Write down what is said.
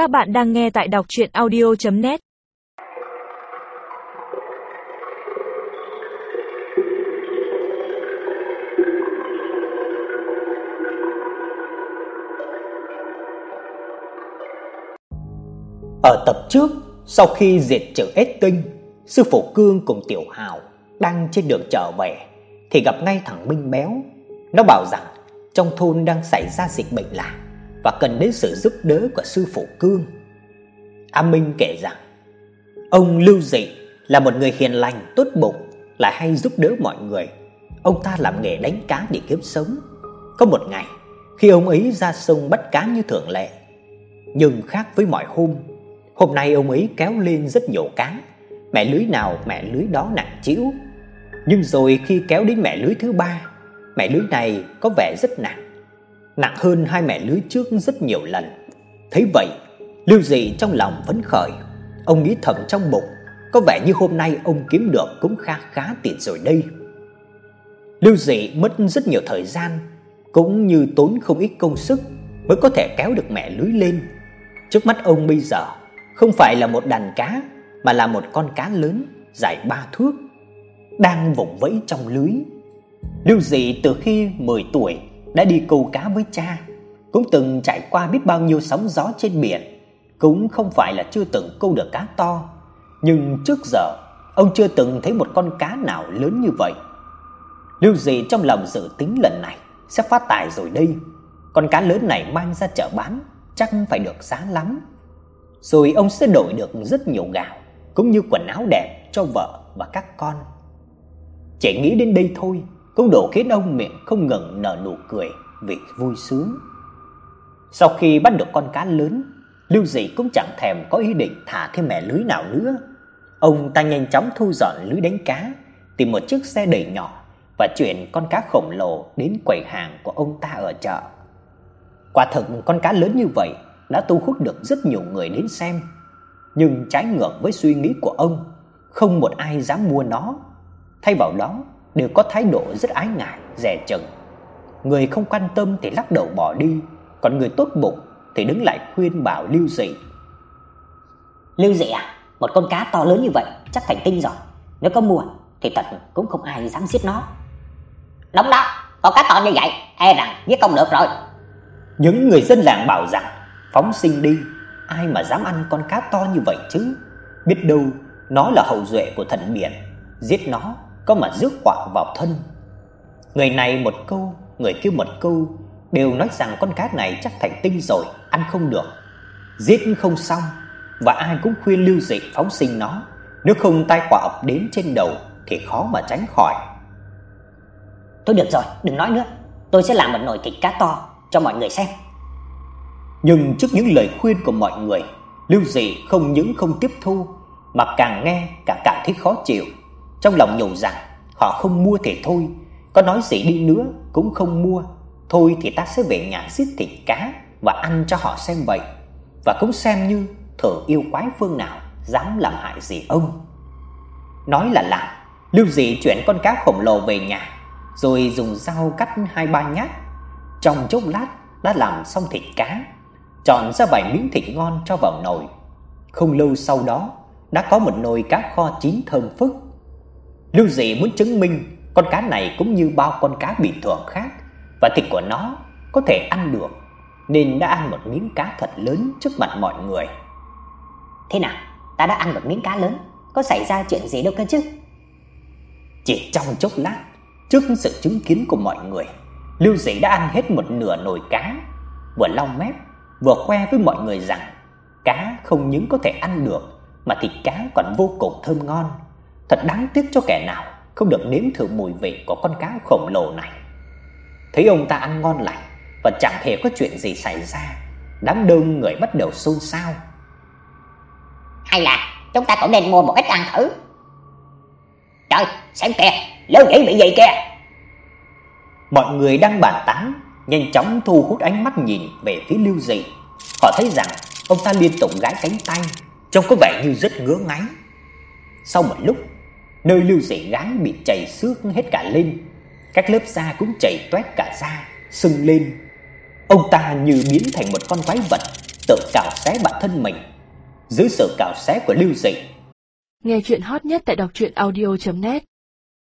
Các bạn đang nghe tại đọc audio net Ở tập trước, sau khi diệt trừ ếch tinh, sư phụ Cương cùng Tiểu Hào đang trên đường trở về thì gặp ngay thằng Minh béo. Nó bảo rằng trong thôn đang xảy ra dịch bệnh lạ và cần đến sự giúp đỡ của sư phụ Cương. A Minh kể rằng ông Lưu Dị là một người hiền lành, tốt bụng, lại hay giúp đỡ mọi người. Ông ta làm nghề đánh cá để kiếm sống. Có một ngày, khi ông ấy ra sông bắt cá như thường lệ, nhưng khác với mọi hôm, hôm nay ông ấy kéo lên rất nhiều cá, mẹ lưới nào mẹ lưới đó nặng trĩu. Nhưng rồi khi kéo đến mẹ lưới thứ ba, mẹ lưới này có vẻ rất nặng nặng hơn hai mẹ lưới trước rất nhiều lần. Thấy vậy, Lưu Dị trong lòng phấn khởi, ông nghĩ thầm trong bụng, có vẻ như hôm nay ông kiếm được cũng khá khá tiền rồi đây. Lưu Dị mất rất nhiều thời gian, cũng như tốn không ít công sức mới có thể kéo được mẹ lưới lên. Trước mắt ông bây giờ không phải là một đàn cá mà là một con cá lớn dài ba thước đang vùng vẫy trong lưới. Lưu Dị từ khi 10 tuổi đã đi câu cá với cha, cũng từng trải qua biết bao nhiêu sóng gió trên biển, cũng không phải là chưa từng câu được cá to, nhưng trước giờ ông chưa từng thấy một con cá nào lớn như vậy. Lưu gì trong lòng dự tính lần này sẽ phát tài rồi đây. Con cá lớn này mang ra chợ bán chắc phải được giá lắm. Rồi ông sẽ đổi được rất nhiều gạo cũng như quần áo đẹp cho vợ và các con. Chỉ nghĩ đến đây thôi, cũng đủ khiến ông miệng không ngừng nở nụ cười vì vui sướng. Sau khi bắt được con cá lớn, Lưu Dị cũng chẳng thèm có ý định thả thêm mẻ lưới nào nữa. Ông ta nhanh chóng thu dọn lưới đánh cá, tìm một chiếc xe đẩy nhỏ và chuyển con cá khổng lồ đến quầy hàng của ông ta ở chợ. Quả thực con cá lớn như vậy đã thu hút được rất nhiều người đến xem, nhưng trái ngược với suy nghĩ của ông, không một ai dám mua nó. Thay vào đó, đều có thái độ rất ái ngại, dè chừng. Người không quan tâm thì lắc đầu bỏ đi, còn người tốt bụng thì đứng lại khuyên bảo Lưu Dị. Lưu Dị à, một con cá to lớn như vậy chắc thành tinh rồi, nếu có mua thì thật cũng không ai dám giết nó. Đúng đó, con cá to như vậy, e rằng giết không được rồi. Những người dân làng bảo rằng phóng sinh đi, ai mà dám ăn con cá to như vậy chứ? Biết đâu nó là hậu duệ của thần biển, giết nó có mà rước họa vào thân. Người này một câu, người kia một câu, đều nói rằng con cá này chắc thành tinh rồi, ăn không được. Giết không xong, và ai cũng khuyên Lưu Dị phóng sinh nó, nếu không tai họa ập đến trên đầu thì khó mà tránh khỏi. tôi được rồi, đừng nói nữa, tôi sẽ làm một nồi thịt cá to cho mọi người xem. Nhưng trước những lời khuyên của mọi người, Lưu Dị không những không tiếp thu mà càng nghe càng cảm thấy khó chịu. Trong lòng nhủ rằng họ không mua thì thôi, có nói gì đi nữa cũng không mua, thôi thì ta sẽ về nhà giết thịt cá và ăn cho họ xem vậy. Và cũng xem như thử yêu quái phương nào dám làm hại gì ông. Nói là làm, Lưu Dị chuyển con cá khổng lồ về nhà, rồi dùng dao cắt hai ba nhát. Trong chốc lát đã làm xong thịt cá, chọn ra vài miếng thịt ngon cho vào nồi. Không lâu sau đó, đã có một nồi cá kho chín thơm phức. Lưu Dị muốn chứng minh con cá này cũng như bao con cá bình thường khác và thịt của nó có thể ăn được, nên đã ăn một miếng cá thật lớn trước mặt mọi người. Thế nào, ta đã ăn một miếng cá lớn, có xảy ra chuyện gì đâu cơ chứ? Chỉ trong chốc lát, trước sự chứng kiến của mọi người, Lưu Dị đã ăn hết một nửa nồi cá, vừa long mép, vừa khoe với mọi người rằng cá không những có thể ăn được mà thịt cá còn vô cùng thơm ngon. Thật đáng tiếc cho kẻ nào không được nếm thử mùi vị của con cá khổng lồ này. Thấy ông ta ăn ngon lành và chẳng hề có chuyện gì xảy ra, đám đông người bắt đầu xôn xao. Hay là chúng ta cũng nên mua một ít ăn thử. Trời, xem kìa, Lưu Dĩ bị gì kìa. Mọi người đang bàn tán, nhanh chóng thu hút ánh mắt nhìn về phía Lưu Dị. Họ thấy rằng ông ta liên tục gãi cánh tay, trông có vẻ như rất ngứa ngáy. Sau một lúc, nơi Lưu Dị gái bị chảy xước hết cả lên, các lớp da cũng chảy toét cả da, sưng lên. Ông ta như biến thành một con quái vật, tự cào xé bản thân mình dưới sự cào xé của Lưu Dị. Nghe chuyện hot nhất tại đọc truyện audio.net